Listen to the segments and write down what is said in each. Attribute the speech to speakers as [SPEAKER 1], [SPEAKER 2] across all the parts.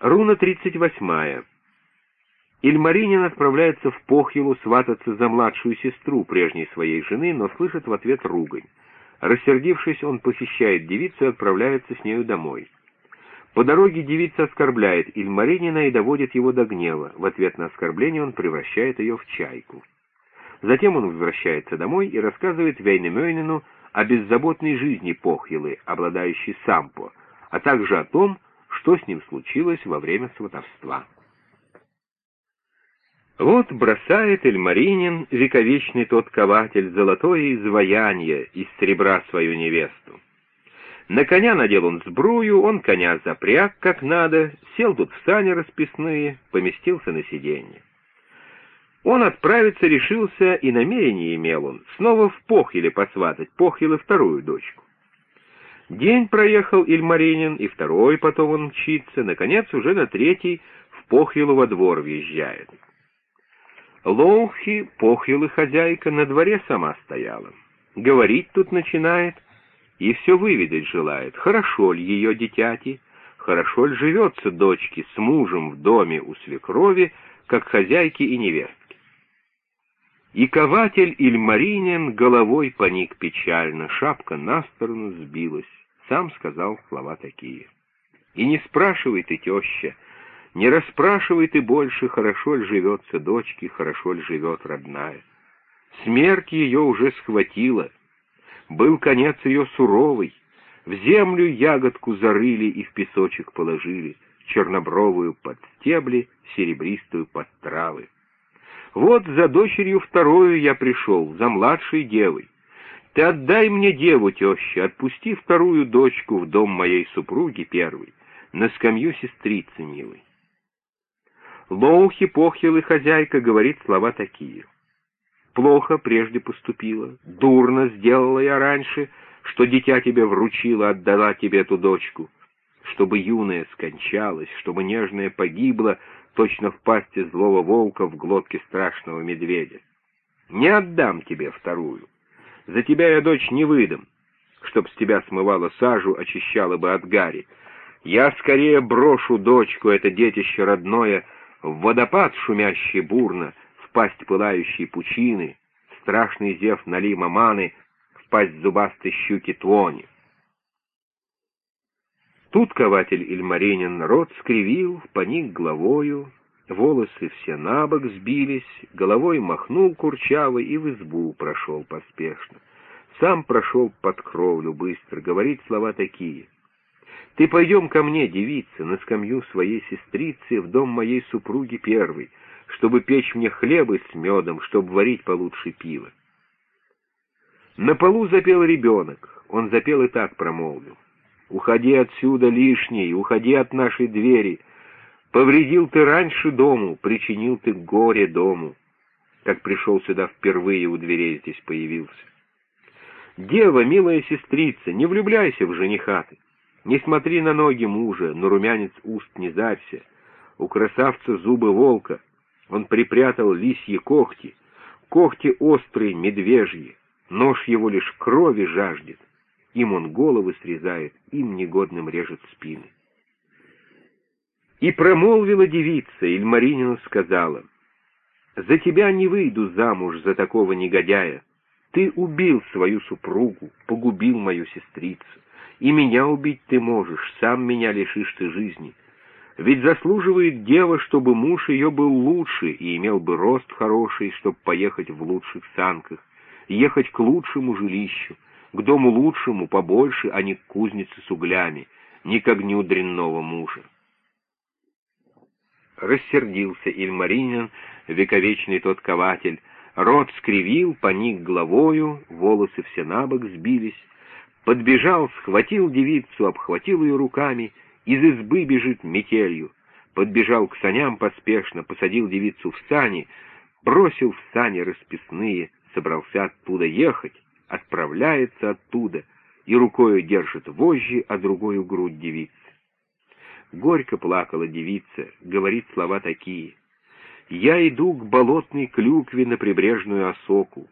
[SPEAKER 1] Руна 38. Ильмаринин отправляется в Похилу свататься за младшую сестру прежней своей жены, но слышит в ответ ругань. Рассердившись, он похищает девицу и отправляется с нею домой. По дороге девица оскорбляет Ильмаринина и доводит его до гнева. В ответ на оскорбление он превращает ее в чайку. Затем он возвращается домой и рассказывает Вейнемёйнину о беззаботной жизни Похилы, обладающей сампо, а также о том, что с ним случилось во время сватовства. Вот бросает Эльмаринин, вековечный тот кователь, золотое изваяние из серебра свою невесту. На коня надел он сбрую, он коня запряг как надо, сел тут в сани расписные, поместился на сиденье. Он отправиться решился, и намерение имел он, снова в Похиле посватать, Похиле вторую дочку. День проехал Ильмаринин, и второй потом он мчится, наконец уже на третий в Похилу во двор въезжает. Лоухи, похилы хозяйка, на дворе сама стояла. Говорить тут начинает и все выведать желает, хорошо ли ее дитяти, хорошо ли живется дочке с мужем в доме у свекрови, как хозяйки и невестки. И кователь Ильмаринин головой поник печально, шапка на сторону сбилась, сам сказал слова такие. «И не спрашивай ты, теща, — не расспрашивай ты больше, хорошо ли живется дочке, хорошо ли живет родная. Смерть ее уже схватила. Был конец ее суровый. В землю ягодку зарыли и в песочек положили, чернобровую под стебли, серебристую под травы. Вот за дочерью вторую я пришел, за младшей девой. Ты отдай мне деву, теща, отпусти вторую дочку в дом моей супруги первой, на скамью сестрицы милой. Лоухи, похилый хозяйка, говорит слова такие. «Плохо прежде поступила, дурно сделала я раньше, что дитя тебе вручила, отдала тебе эту дочку, чтобы юная скончалась, чтобы нежная погибла, точно в пасти злого волка в глотке страшного медведя. Не отдам тебе вторую. За тебя я дочь не выдам, чтоб с тебя смывала сажу, очищала бы от гари. Я скорее брошу дочку, это детище родное, — в водопад, шумящий бурно, в пасть пылающей пучины, страшный зев налима маны, в пасть зубастой щуки твони. Тут кователь Ильмаринин рот скривил, поник головою, волосы все на бок сбились, головой махнул курчавый и в избу прошел поспешно. Сам прошел под кровлю быстро, говорит слова такие — ты пойдем ко мне, девица, на скамью своей сестрицы в дом моей супруги первой, чтобы печь мне хлебы с медом, чтобы варить получше пиво. На полу запел ребенок, он запел и так промолвил. «Уходи отсюда лишний, уходи от нашей двери. Повредил ты раньше дому, причинил ты горе дому, как пришел сюда впервые у дверей здесь появился. Дева, милая сестрица, не влюбляйся в жениха ты. Не смотри на ноги мужа, но румянец уст не зарься. У красавца зубы волка, он припрятал лисьи когти, когти острые, медвежьи, нож его лишь крови жаждет. Им он головы срезает, им негодным режет спины. И промолвила девица, Ильмаринину сказала, «За тебя не выйду замуж за такого негодяя. Ты убил свою супругу, погубил мою сестрицу. И меня убить ты можешь, сам меня лишишь ты жизни. Ведь заслуживает дева, чтобы муж ее был лучше и имел бы рост хороший, чтобы поехать в лучших санках, ехать к лучшему жилищу, к дому лучшему, побольше, а не к кузнице с углями, не к огню дрянного мужа. Рассердился Ильмаринин, вековечный тот кователь, рот скривил, поник головою, волосы все набок сбились, Подбежал, схватил девицу, обхватил ее руками, из избы бежит метелью. Подбежал к саням поспешно, посадил девицу в сани, бросил в сани расписные, собрался оттуда ехать, отправляется оттуда и рукою держит вожжи, а другую грудь девицы. Горько плакала девица, говорит слова такие. «Я иду к болотной клюкве на прибрежную осоку.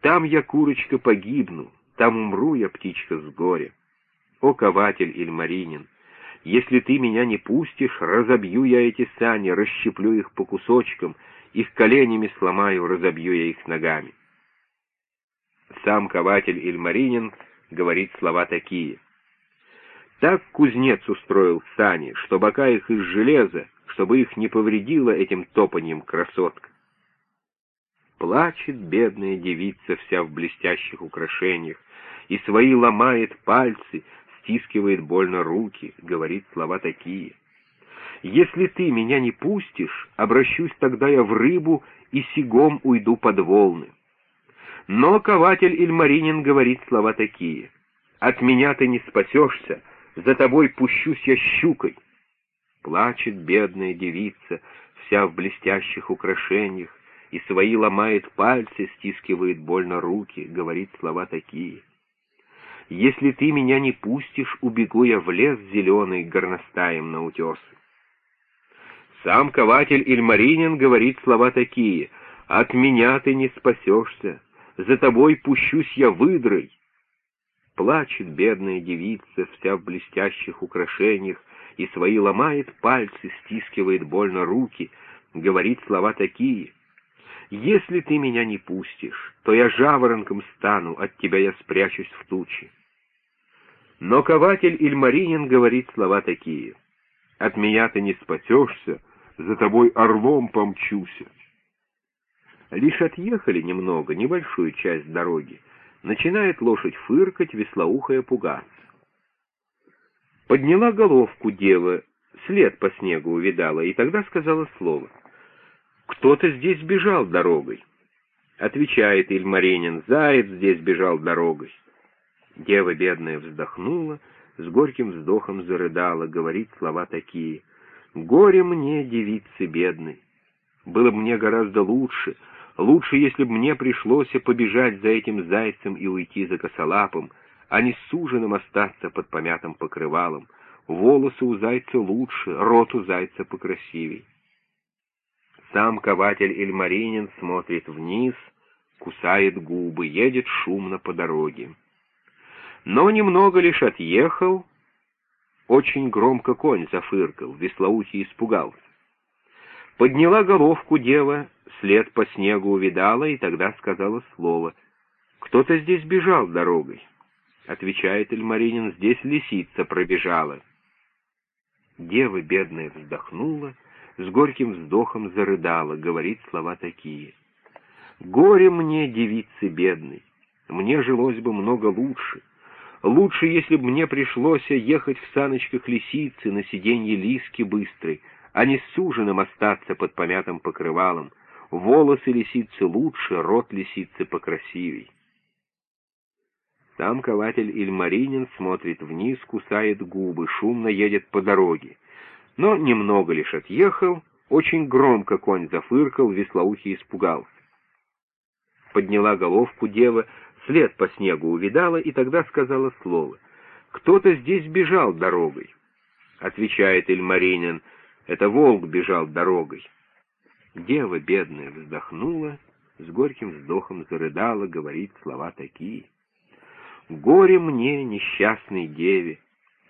[SPEAKER 1] Там я, курочка, погибну, там умру я, птичка, с горя. О, кователь Ильмаринин, Если ты меня не пустишь, разобью я эти сани, расщеплю их по кусочкам, их коленями сломаю, разобью я их ногами. Сам кователь Ильмаринин говорит слова такие. Так кузнец устроил сани, что бока их из железа, чтобы их не повредило этим топаньем красотка. Плачет бедная девица вся в блестящих украшениях, и свои ломает пальцы, стискивает больно руки, говорит слова такие. «Если ты меня не пустишь, обращусь тогда я в рыбу и сигом уйду под волны». Но кователь Ильмаринин говорит слова такие. «От меня ты не спасешься, за тобой пущусь я щукой». Плачет бедная девица, вся в блестящих украшениях, и свои ломает пальцы, стискивает больно руки, говорит слова такие. Если ты меня не пустишь, убегу я в лес зеленый, горностаем на утесы. Сам кователь Ильмаринин говорит слова такие. «От меня ты не спасешься, за тобой пущусь я выдрой». Плачет бедная девица, вся в блестящих украшениях, и свои ломает пальцы, стискивает больно руки, говорит слова такие. Если ты меня не пустишь, то я жаворонком стану, от тебя я спрячусь в тучи. Но кователь Ильмаринин говорит слова такие. От меня ты не спасешься, за тобой орлом помчуся. Лишь отъехали немного, небольшую часть дороги. Начинает лошадь фыркать, веслоухая пугаться. Подняла головку дева, след по снегу увидала, и тогда сказала слово — кто-то здесь бежал дорогой. Отвечает Ильмаринин, заяц здесь бежал дорогой. Дева бедная вздохнула, с горьким вздохом зарыдала, говорит слова такие. «Горе мне, девицы бедной! Было бы мне гораздо лучше, лучше, если бы мне пришлось побежать за этим зайцем и уйти за косолапом, а не с ужином остаться под помятым покрывалом. Волосы у зайца лучше, рот у зайца покрасивей. Сам кователь Ильмаринин смотрит вниз, кусает губы, едет шумно по дороге. Но немного лишь отъехал, очень громко конь зафыркал, веслоухий испугался. Подняла головку дева, след по снегу увидала, и тогда сказала слово. «Кто-то здесь бежал дорогой». Отвечает Эльмаринин, «Здесь лисица пробежала». Дева бедная вздохнула, с горьким вздохом зарыдала, говорит слова такие. «Горе мне, девицы бедной, мне жилось бы много лучше. Лучше, если бы мне пришлось ехать в саночках лисицы на сиденье лиски быстрой, а не с ужином остаться под помятым покрывалом. Волосы лисицы лучше, рот лисицы покрасивей». Сам кователь Ильмаринин смотрит вниз, кусает губы, шумно едет по дороге но немного лишь отъехал, очень громко конь зафыркал, веслоухий испугался. Подняла головку дева, след по снегу увидала и тогда сказала слово. «Кто-то здесь бежал дорогой». Отвечает Ильмаринин, «Это волк бежал дорогой». Дева бедная вздохнула, с горьким вздохом зарыдала, говорит слова такие. «Горе мне, несчастной деве,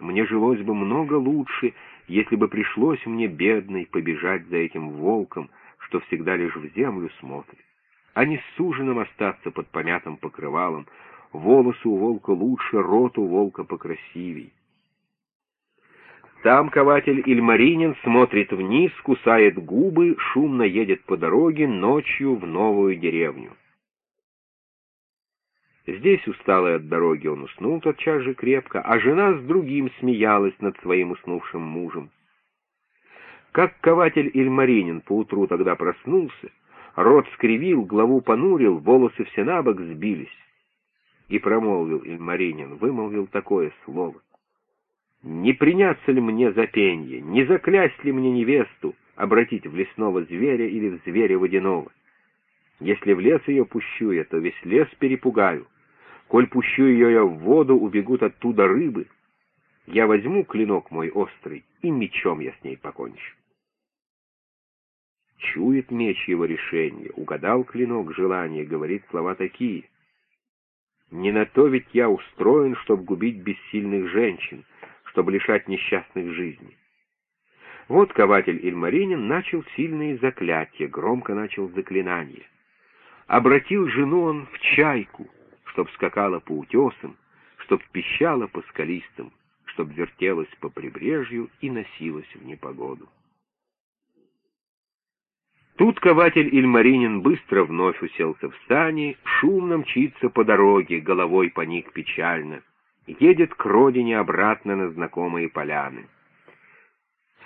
[SPEAKER 1] мне жилось бы много лучше, если бы пришлось мне, бедной, побежать за этим волком, что всегда лишь в землю смотрит, а не с ужином остаться под помятым покрывалом, волосы у волка лучше, рот у волка покрасивей. Там кователь Ильмаринин смотрит вниз, кусает губы, шумно едет по дороге ночью в новую деревню. Здесь, усталый от дороги, он уснул тотчас же крепко, а жена с другим смеялась над своим уснувшим мужем. Как кователь Ильмаринин поутру тогда проснулся, рот скривил, главу понурил, волосы все на бок сбились. И промолвил Ильмаринин, вымолвил такое слово. «Не приняться ли мне за пенье, не заклясть ли мне невесту, обратить в лесного зверя или в зверя водяного? Если в лес ее пущу я, то весь лес перепугаю. Коль пущу ее я в воду, убегут оттуда рыбы. Я возьму клинок мой острый, и мечом я с ней покончу. Чует меч его решение, угадал клинок желание, говорит слова такие. Не на то ведь я устроен, чтоб губить бессильных женщин, чтобы лишать несчастных жизни. Вот кователь Ильмаринин начал сильные заклятия, громко начал заклинание. Обратил жену он в чайку, чтоб скакала по утесам, чтоб пищала по скалистым, чтоб вертелась по прибрежью и носилась в непогоду. Тут кователь Ильмаринин быстро вновь уселся в сани, шумно мчится по дороге, головой поник печально, едет к родине обратно на знакомые поляны.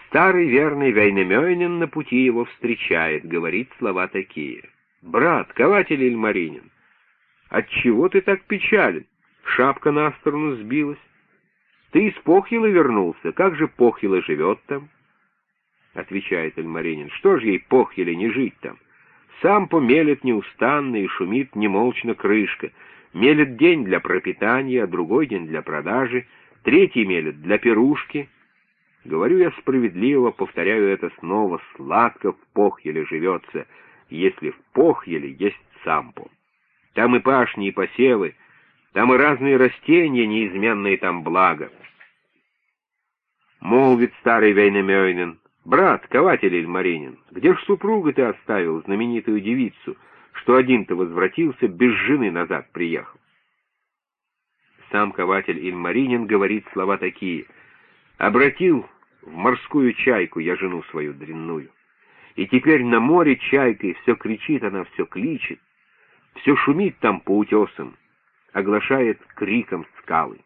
[SPEAKER 1] Старый верный Вейнемёйнин на пути его встречает, говорит слова такие. «Брат, кователь Ильмаринин, отчего ты так печален? Шапка на сторону сбилась. Ты из Похила вернулся, как же Похила живет там?» Отвечает Эльмаринин, что ж ей Похиле не жить там? Сам помелет неустанно и шумит немолчно крышка. Мелет день для пропитания, другой день для продажи, третий мелет для пирушки. Говорю я справедливо, повторяю это снова, сладко в Похеле живется, если в Похеле есть сампо. Там и пашни, и посевы, там и разные растения, неизменные там благо. Молвит старый Вейнемёйнен, «Брат, кователь Ильмаринин, где ж супруга ты оставил, знаменитую девицу, что один-то возвратился, без жены назад приехал?» Сам кователь Ильмаринин говорит слова такие. «Обратил в морскую чайку я жену свою дрянную, и теперь на море чайкой все кричит она, все кличет, все шумит там по утесам, оглашает криком скалы.